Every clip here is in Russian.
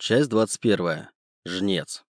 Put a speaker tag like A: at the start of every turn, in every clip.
A: Часть 21. Жнец.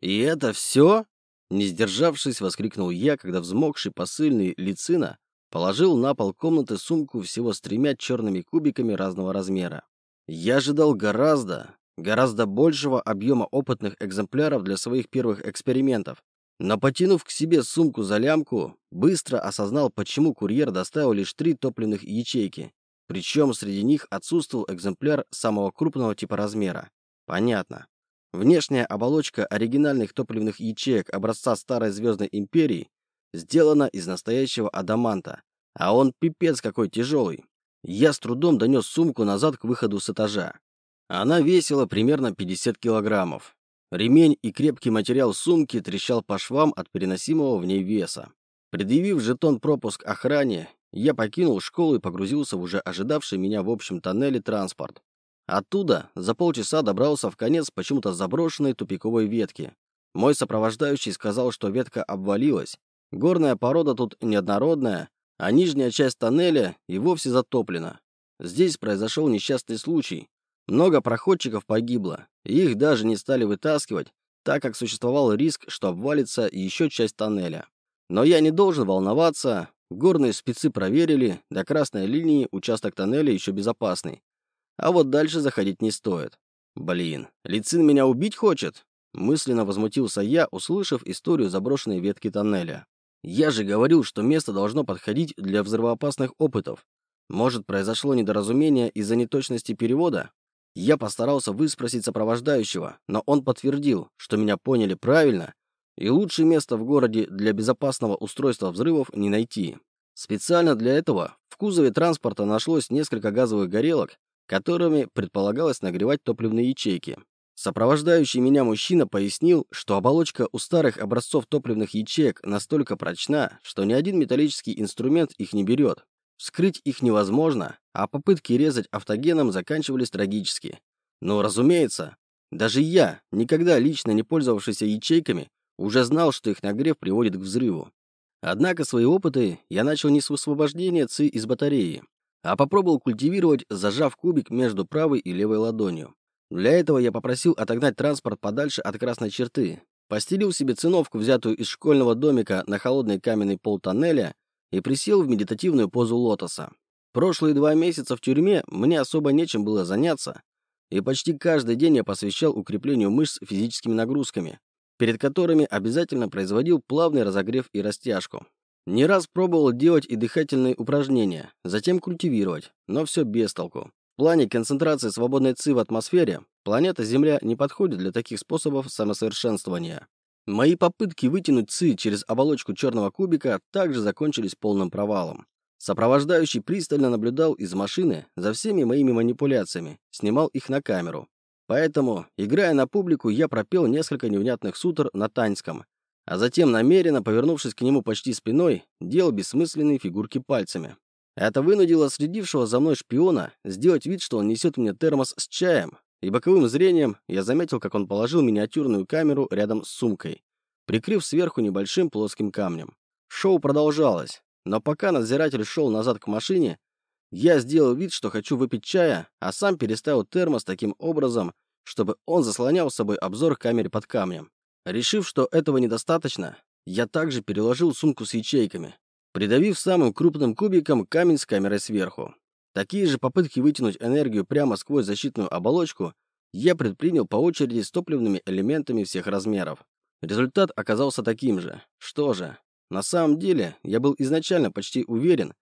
A: «И это все?» Не сдержавшись, воскликнул я, когда взмокший посыльный лицина положил на пол комнаты сумку всего с тремя черными кубиками разного размера. Я ожидал гораздо, гораздо большего объема опытных экземпляров для своих первых экспериментов. Но потянув к себе сумку за лямку, быстро осознал, почему курьер доставил лишь три топливных ячейки. Причем среди них отсутствовал экземпляр самого крупного типа размера. Понятно. Внешняя оболочка оригинальных топливных ячеек образца Старой Звездной Империи сделана из настоящего адаманта, а он пипец какой тяжелый. Я с трудом донес сумку назад к выходу с этажа. Она весила примерно 50 килограммов. Ремень и крепкий материал сумки трещал по швам от переносимого в ней веса. Предъявив жетон пропуск охране, я покинул школу и погрузился в уже ожидавший меня в общем тоннеле транспорт. Оттуда за полчаса добрался в конец почему-то заброшенной тупиковой ветки. Мой сопровождающий сказал, что ветка обвалилась. Горная порода тут неоднородная, а нижняя часть тоннеля и вовсе затоплена. Здесь произошел несчастный случай. Много проходчиков погибло, и их даже не стали вытаскивать, так как существовал риск, что обвалится еще часть тоннеля. Но я не должен волноваться. Горные спецы проверили, до красной линии участок тоннеля еще безопасный. А вот дальше заходить не стоит. Блин, Лицин меня убить хочет? Мысленно возмутился я, услышав историю заброшенной ветки тоннеля. Я же говорил, что место должно подходить для взрывоопасных опытов. Может, произошло недоразумение из-за неточности перевода? Я постарался выспросить сопровождающего, но он подтвердил, что меня поняли правильно, и лучшее место в городе для безопасного устройства взрывов не найти. Специально для этого в кузове транспорта нашлось несколько газовых горелок, которыми предполагалось нагревать топливные ячейки. Сопровождающий меня мужчина пояснил, что оболочка у старых образцов топливных ячеек настолько прочна, что ни один металлический инструмент их не берет. Вскрыть их невозможно, а попытки резать автогеном заканчивались трагически. Но, разумеется, даже я, никогда лично не пользовавшийся ячейками, уже знал, что их нагрев приводит к взрыву. Однако свои опыты я начал не с высвобождения ЦИ из батареи, а попробовал культивировать, зажав кубик между правой и левой ладонью. Для этого я попросил отогнать транспорт подальше от красной черты, постелил себе циновку, взятую из школьного домика на холодный каменный пол тоннеля, и присел в медитативную позу лотоса. Прошлые два месяца в тюрьме мне особо нечем было заняться, и почти каждый день я посвящал укреплению мышц физическими нагрузками, перед которыми обязательно производил плавный разогрев и растяжку. Не раз пробовал делать и дыхательные упражнения, затем культивировать, но все без толку. В плане концентрации свободной ЦИ в атмосфере планета Земля не подходит для таких способов самосовершенствования. Мои попытки вытянуть ЦИ через оболочку черного кубика также закончились полным провалом. Сопровождающий пристально наблюдал из машины за всеми моими манипуляциями, снимал их на камеру. Поэтому, играя на публику, я пропел несколько невнятных сутр на таньском, а затем, намеренно повернувшись к нему почти спиной, делал бессмысленные фигурки пальцами. Это вынудило следившего за мной шпиона сделать вид, что он несет мне термос с чаем, и боковым зрением я заметил, как он положил миниатюрную камеру рядом с сумкой, прикрыв сверху небольшим плоским камнем. Шоу продолжалось, но пока надзиратель шел назад к машине, я сделал вид, что хочу выпить чая, а сам переставил термос таким образом, чтобы он заслонял собой обзор камеры под камнем. Решив, что этого недостаточно, я также переложил сумку с ячейками, придавив самым крупным кубиком камень с камерой сверху. Такие же попытки вытянуть энергию прямо сквозь защитную оболочку я предпринял по очереди с топливными элементами всех размеров. Результат оказался таким же. Что же, на самом деле, я был изначально почти уверен,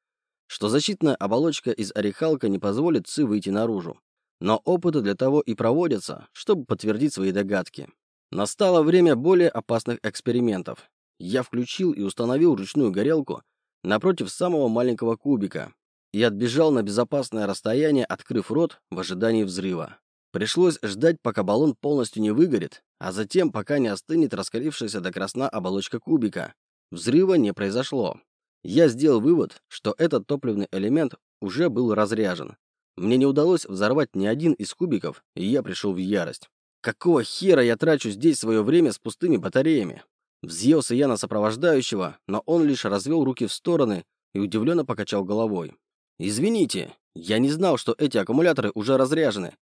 A: что защитная оболочка из орехалка не позволит ЦИ выйти наружу. Но опыты для того и проводятся, чтобы подтвердить свои догадки. Настало время более опасных экспериментов. Я включил и установил ручную горелку напротив самого маленького кубика и отбежал на безопасное расстояние, открыв рот в ожидании взрыва. Пришлось ждать, пока баллон полностью не выгорит, а затем, пока не остынет раскалившаяся до красна оболочка кубика. Взрыва не произошло. Я сделал вывод, что этот топливный элемент уже был разряжен. Мне не удалось взорвать ни один из кубиков, и я пришел в ярость. Какого хера я трачу здесь свое время с пустыми батареями? Взъелся я на сопровождающего, но он лишь развел руки в стороны и удивленно покачал головой. «Извините, я не знал, что эти аккумуляторы уже разряжены.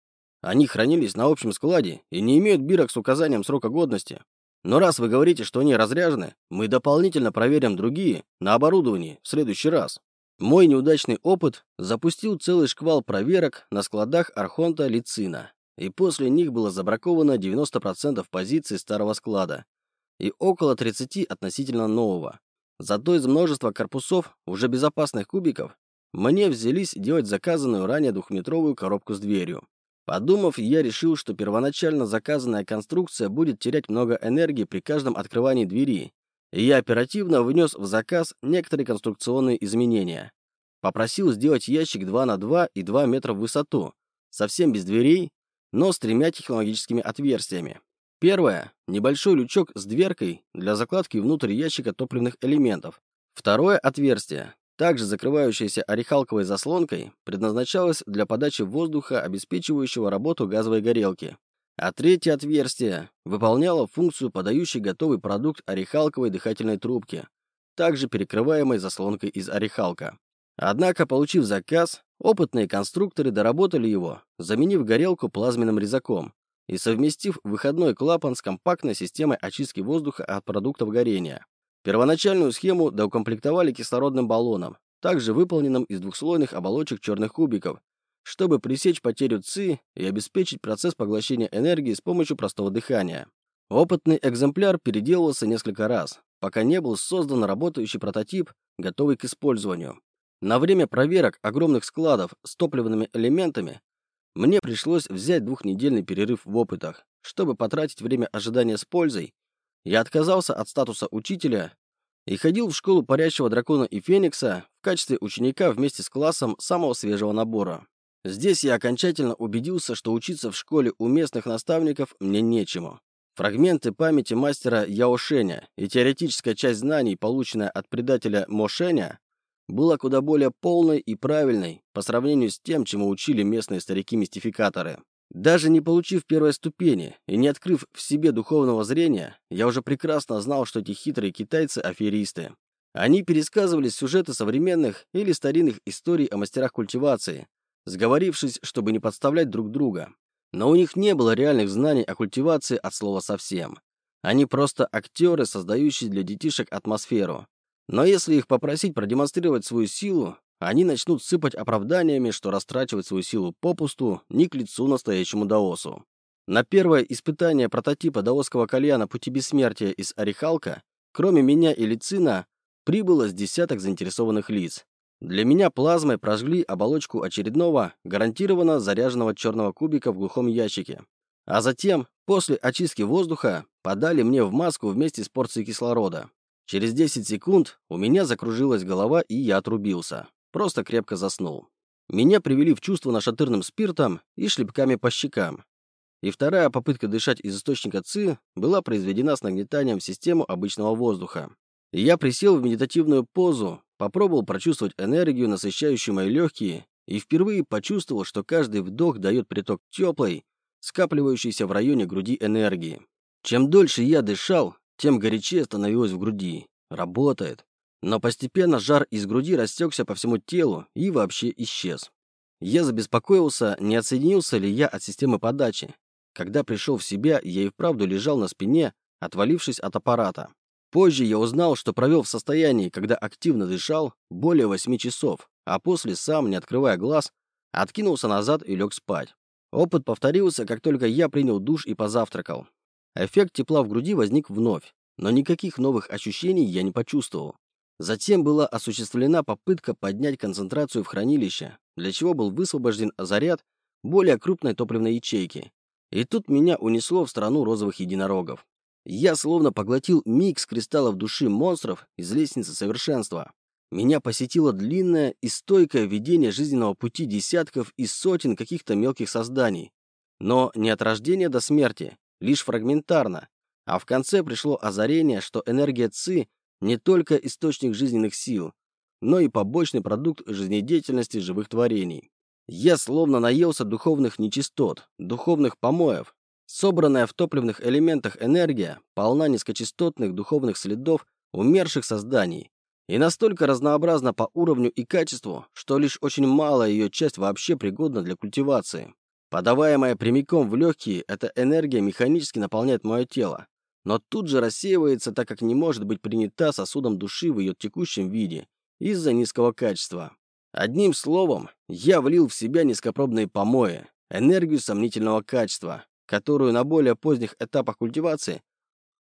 A: Они хранились на общем складе и не имеют бирок с указанием срока годности. Но раз вы говорите, что они разряжены, мы дополнительно проверим другие на оборудовании в следующий раз. Мой неудачный опыт запустил целый шквал проверок на складах Архонта Лицина, и после них было забраковано 90% позиций старого склада и около 30 относительно нового. Зато из множества корпусов, уже безопасных кубиков, мне взялись делать заказанную ранее двухметровую коробку с дверью. Подумав, я решил, что первоначально заказанная конструкция будет терять много энергии при каждом открывании двери, и я оперативно внес в заказ некоторые конструкционные изменения. Попросил сделать ящик 2 на 2 и 2 метра в высоту, совсем без дверей, но с тремя технологическими отверстиями. Первое – небольшой лючок с дверкой для закладки внутрь ящика топливных элементов. Второе отверстие, также закрывающееся орехалковой заслонкой, предназначалось для подачи воздуха, обеспечивающего работу газовой горелки. А третье отверстие выполняло функцию подающей готовый продукт орехалковой дыхательной трубки, также перекрываемой заслонкой из орехалка. Однако, получив заказ, опытные конструкторы доработали его, заменив горелку плазменным резаком, и совместив выходной клапан с компактной системой очистки воздуха от продуктов горения. Первоначальную схему доукомплектовали кислородным баллоном, также выполненным из двухслойных оболочек черных кубиков, чтобы пресечь потерю ЦИ и обеспечить процесс поглощения энергии с помощью простого дыхания. Опытный экземпляр переделывался несколько раз, пока не был создан работающий прототип, готовый к использованию. На время проверок огромных складов с топливными элементами мне пришлось взять двухнедельный перерыв в опытах. Чтобы потратить время ожидания с пользой, я отказался от статуса учителя и ходил в школу парящего дракона и феникса в качестве ученика вместе с классом самого свежего набора. Здесь я окончательно убедился, что учиться в школе у местных наставников мне нечему. Фрагменты памяти мастера Яошеня и теоретическая часть знаний, полученная от предателя Мошеня, была куда более полной и правильной по сравнению с тем, чему учили местные старики-мистификаторы. Даже не получив первой ступени и не открыв в себе духовного зрения, я уже прекрасно знал, что эти хитрые китайцы – аферисты. Они пересказывали сюжеты современных или старинных историй о мастерах культивации, сговорившись, чтобы не подставлять друг друга. Но у них не было реальных знаний о культивации от слова совсем. Они просто актеры, создающие для детишек атмосферу, но если их попросить продемонстрировать свою силу, они начнут сыпать оправданиями, что растрачивать свою силу попусту не к лицу настоящему даосу. На первое испытание прототипа даосского кальяна пути бессмертия из Орехалка, кроме меня и Лицина, прибыло с десяток заинтересованных лиц. Для меня плазмой прожгли оболочку очередного, гарантированно заряженного черного кубика в глухом ящике. А затем, после очистки воздуха, подали мне в маску вместе с порцией кислорода. Через 10 секунд у меня закружилась голова, и я отрубился. Просто крепко заснул. Меня привели в чувство нашатырным спиртом и шлепками по щекам. И вторая попытка дышать из источника ЦИ была произведена с нагнетанием в систему обычного воздуха. Я присел в медитативную позу, попробовал прочувствовать энергию, насыщающую мои легкие, и впервые почувствовал, что каждый вдох дает приток теплой, скапливающейся в районе груди энергии. Чем дольше я дышал, тем горячее становилось в груди. Работает. Но постепенно жар из груди растекся по всему телу и вообще исчез. Я забеспокоился, не отсоединился ли я от системы подачи. Когда пришел в себя, я и вправду лежал на спине, отвалившись от аппарата. Позже я узнал, что провел в состоянии, когда активно дышал, более 8 часов, а после сам, не открывая глаз, откинулся назад и лег спать. Опыт повторился, как только я принял душ и позавтракал. Эффект тепла в груди возник вновь, но никаких новых ощущений я не почувствовал. Затем была осуществлена попытка поднять концентрацию в хранилище, для чего был высвобожден заряд более крупной топливной ячейки. И тут меня унесло в страну розовых единорогов. Я словно поглотил микс кристаллов души монстров из лестницы совершенства. Меня посетило длинное и стойкое видение жизненного пути десятков и сотен каких-то мелких созданий. Но не от рождения до смерти, лишь фрагментарно, а в конце пришло озарение, что энергия ЦИ не только источник жизненных сил, но и побочный продукт жизнедеятельности живых творений. Я словно наелся духовных нечистот, духовных помоев. Собранная в топливных элементах энергия полна низкочастотных духовных следов умерших созданий и настолько разнообразна по уровню и качеству, что лишь очень малая ее часть вообще пригодна для культивации. Подаваемая прямиком в легкие, эта энергия механически наполняет мое тело, но тут же рассеивается, так как не может быть принята сосудом души в ее текущем виде из-за низкого качества. Одним словом, я влил в себя низкопробные помои, энергию сомнительного качества, которую на более поздних этапах культивации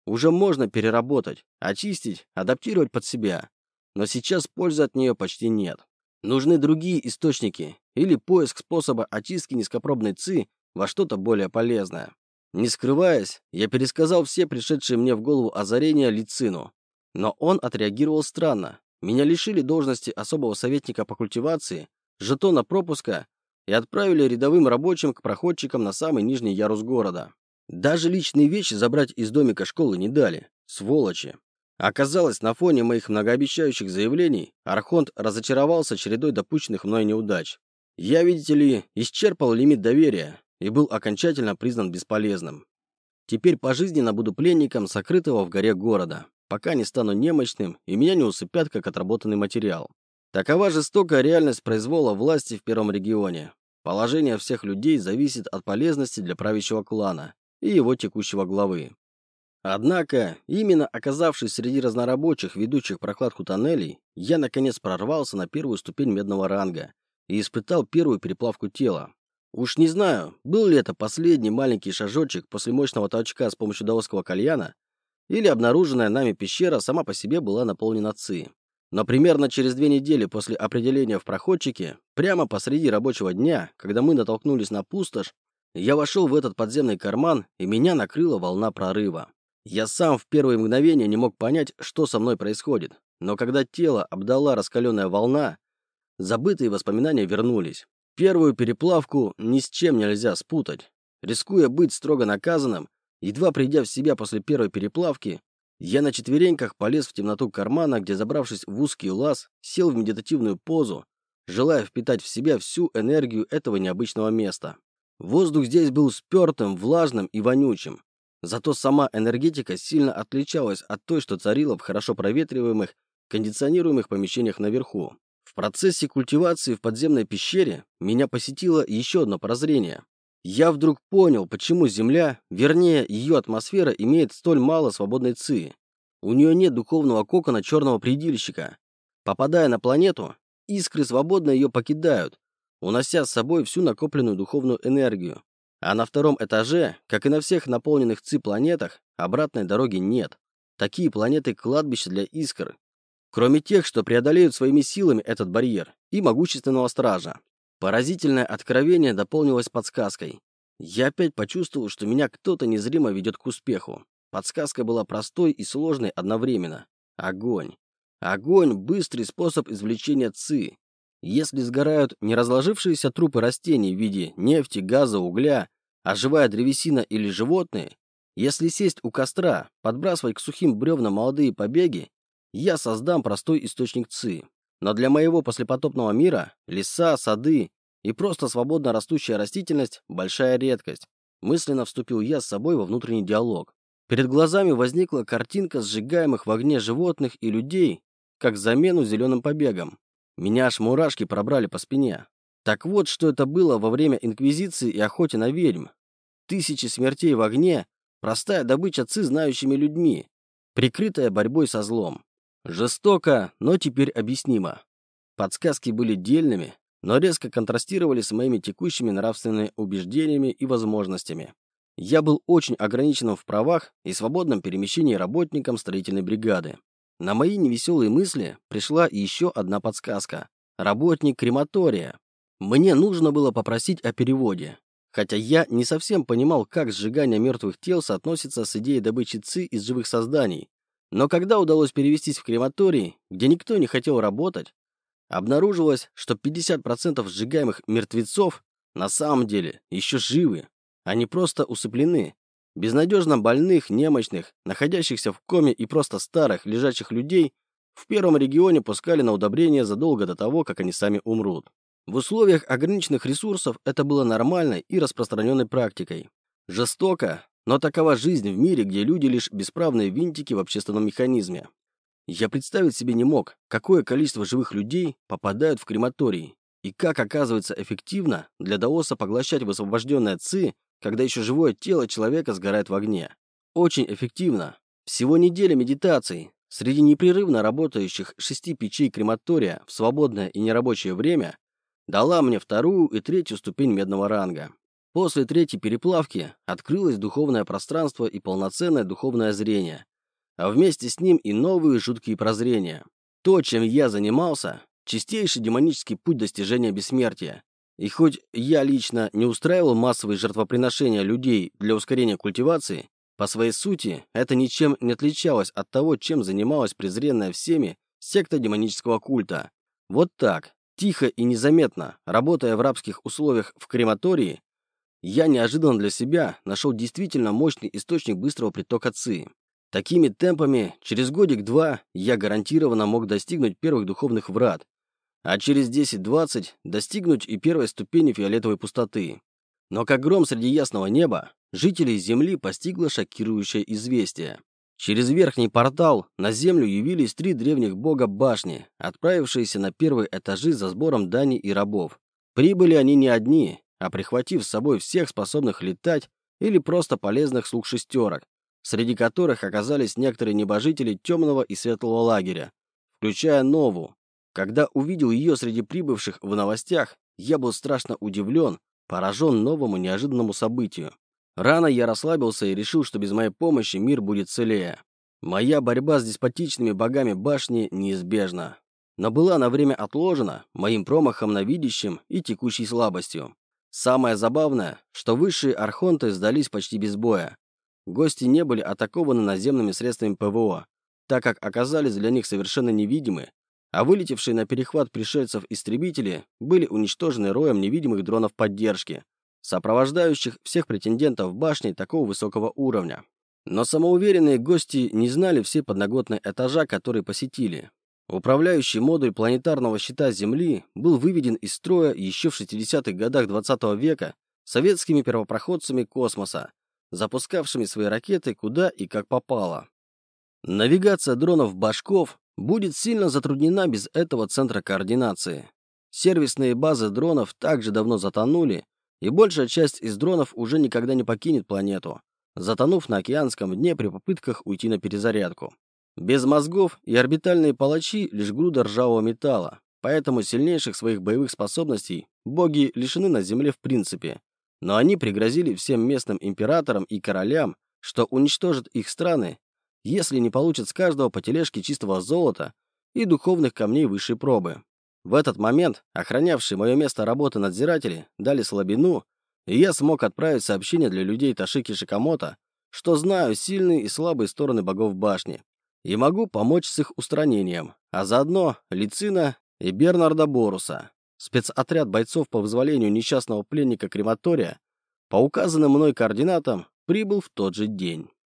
A: уже можно переработать, очистить, адаптировать под себя. Но сейчас пользы от нее почти нет. Нужны другие источники или поиск способа очистки низкопробной ЦИ во что-то более полезное. Не скрываясь, я пересказал все пришедшие мне в голову озарения Лицину. Но он отреагировал странно. Меня лишили должности особого советника по культивации, жетона пропуска и отправили рядовым рабочим к проходчикам на самый нижний ярус города. Даже личные вещи забрать из домика школы не дали. Сволочи. Оказалось, на фоне моих многообещающих заявлений Архонт разочаровался чередой допущенных мной неудач. Я, видите ли, исчерпал лимит доверия и был окончательно признан бесполезным. Теперь пожизненно буду пленником сокрытого в горе города, пока не стану немощным и меня не усыпят как отработанный материал. Такова жестокая реальность произвола власти в первом регионе. Положение всех людей зависит от полезности для правящего клана и его текущего главы. Однако, именно оказавшись среди разнорабочих, ведущих прокладку тоннелей, я наконец прорвался на первую ступень медного ранга и испытал первую переплавку тела. Уж не знаю, был ли это последний маленький шажочек после мощного толчка с помощью даосского кальяна, или обнаруженная нами пещера сама по себе была наполнена ци. Но примерно через две недели после определения в проходчике, прямо посреди рабочего дня, когда мы натолкнулись на пустошь, я вошел в этот подземный карман, и меня накрыла волна прорыва. Я сам в первые мгновения не мог понять, что со мной происходит, но когда тело обдала раскаленная волна, забытые воспоминания вернулись. Первую переплавку ни с чем нельзя спутать. Рискуя быть строго наказанным, едва придя в себя после первой переплавки, я на четвереньках полез в темноту кармана, где, забравшись в узкий лаз, сел в медитативную позу, желая впитать в себя всю энергию этого необычного места. Воздух здесь был спертым, влажным и вонючим. Зато сама энергетика сильно отличалась от той, что царила в хорошо проветриваемых, кондиционируемых помещениях наверху. В процессе культивации в подземной пещере меня посетило еще одно прозрение. Я вдруг понял, почему Земля, вернее, ее атмосфера имеет столь мало свободной ЦИ. У нее нет духовного кокона черного предельщика. Попадая на планету, искры свободно ее покидают, унося с собой всю накопленную духовную энергию. А на втором этаже, как и на всех наполненных ЦИ планетах, обратной дороги нет. Такие планеты – кладбище для искр. Кроме тех, что преодолеют своими силами этот барьер, и могущественного стража. Поразительное откровение дополнилось подсказкой. Я опять почувствовал, что меня кто-то незримо ведет к успеху. Подсказка была простой и сложной одновременно. Огонь. Огонь – быстрый способ извлечения ЦИ. Если сгорают не разложившиеся трупы растений в виде нефти, газа, угля, а живая древесина или животные, если сесть у костра, подбрасывать к сухим бревнам молодые побеги, я создам простой источник ЦИ. Но для моего послепотопного мира леса, сады и просто свободно растущая растительность – большая редкость. Мысленно вступил я с собой во внутренний диалог. Перед глазами возникла картинка сжигаемых в огне животных и людей, как замену зеленым побегам. Меня аж мурашки пробрали по спине. Так вот, что это было во время Инквизиции и охоте на ведьм. Тысячи смертей в огне, простая добыча ци знающими людьми, прикрытая борьбой со злом. Жестоко, но теперь объяснимо. Подсказки были дельными, но резко контрастировали с моими текущими нравственными убеждениями и возможностями. Я был очень ограниченным в правах и свободном перемещении работником строительной бригады. На мои невеселые мысли пришла еще одна подсказка. Работник крематория. Мне нужно было попросить о переводе. Хотя я не совсем понимал, как сжигание мертвых тел соотносится с идеей добычи ЦИ из живых созданий, но когда удалось перевестись в крематорий, где никто не хотел работать, обнаружилось, что 50% сжигаемых мертвецов на самом деле еще живы. Они просто усыплены. Безнадежно больных, немощных, находящихся в коме и просто старых, лежачих людей в первом регионе пускали на удобрение задолго до того, как они сами умрут. В условиях ограниченных ресурсов это было нормальной и распространенной практикой. Жестоко, но такова жизнь в мире, где люди лишь бесправные винтики в общественном механизме. Я представить себе не мог, какое количество живых людей попадают в крематорий. И как оказывается эффективно для даоса поглощать высвобожденное ци, когда еще живое тело человека сгорает в огне. Очень эффективно. Всего неделя медитаций. Среди непрерывно работающих шести печей крематория в свободное и нерабочее время дала мне вторую и третью ступень медного ранга. После третьей переплавки открылось духовное пространство и полноценное духовное зрение, а вместе с ним и новые жуткие прозрения. То, чем я занимался, чистейший демонический путь достижения бессмертия. И хоть я лично не устраивал массовые жертвоприношения людей для ускорения культивации, по своей сути это ничем не отличалось от того, чем занималась презренная всеми секта демонического культа. Вот так, тихо и незаметно, работая в рабских условиях в крематории, я неожиданно для себя нашел действительно мощный источник быстрого притока ЦИ. Такими темпами, через годик-два, я гарантированно мог достигнуть первых духовных врат, а через 10-20 достигнуть и первой ступени фиолетовой пустоты. Но как гром среди ясного неба, жителей Земли постигло шокирующее известие. Через верхний портал на Землю явились три древних бога башни, отправившиеся на первые этажи за сбором дани и рабов. Прибыли они не одни, а прихватив с собой всех способных летать или просто полезных слуг шестерок, среди которых оказались некоторые небожители темного и светлого лагеря, включая Нову, когда увидел ее среди прибывших в новостях, я был страшно удивлен, поражен новому неожиданному событию. Рано я расслабился и решил, что без моей помощи мир будет целее. Моя борьба с деспотичными богами башни неизбежна. Но была на время отложена моим промахом на видящем и текущей слабостью. Самое забавное, что высшие архонты сдались почти без боя. Гости не были атакованы наземными средствами ПВО, так как оказались для них совершенно невидимы а вылетевшие на перехват пришельцев истребители были уничтожены роем невидимых дронов поддержки, сопровождающих всех претендентов башни такого высокого уровня. Но самоуверенные гости не знали все подноготные этажа, которые посетили. Управляющий модуль планетарного щита Земли был выведен из строя еще в 60-х годах 20 -го века советскими первопроходцами космоса, запускавшими свои ракеты куда и как попало. Навигация дронов-башков будет сильно затруднена без этого центра координации. Сервисные базы дронов также давно затонули, и большая часть из дронов уже никогда не покинет планету, затонув на океанском дне при попытках уйти на перезарядку. Без мозгов и орбитальные палачи лишь груда ржавого металла, поэтому сильнейших своих боевых способностей боги лишены на Земле в принципе. Но они пригрозили всем местным императорам и королям, что уничтожат их страны если не получат с каждого по тележке чистого золота и духовных камней высшей пробы. В этот момент охранявшие мое место работы надзиратели дали слабину, и я смог отправить сообщение для людей Ташики Шикамото, что знаю сильные и слабые стороны богов башни, и могу помочь с их устранением, а заодно Лицина и Бернарда Боруса, спецотряд бойцов по вызволению несчастного пленника крематория, по указанным мной координатам прибыл в тот же день.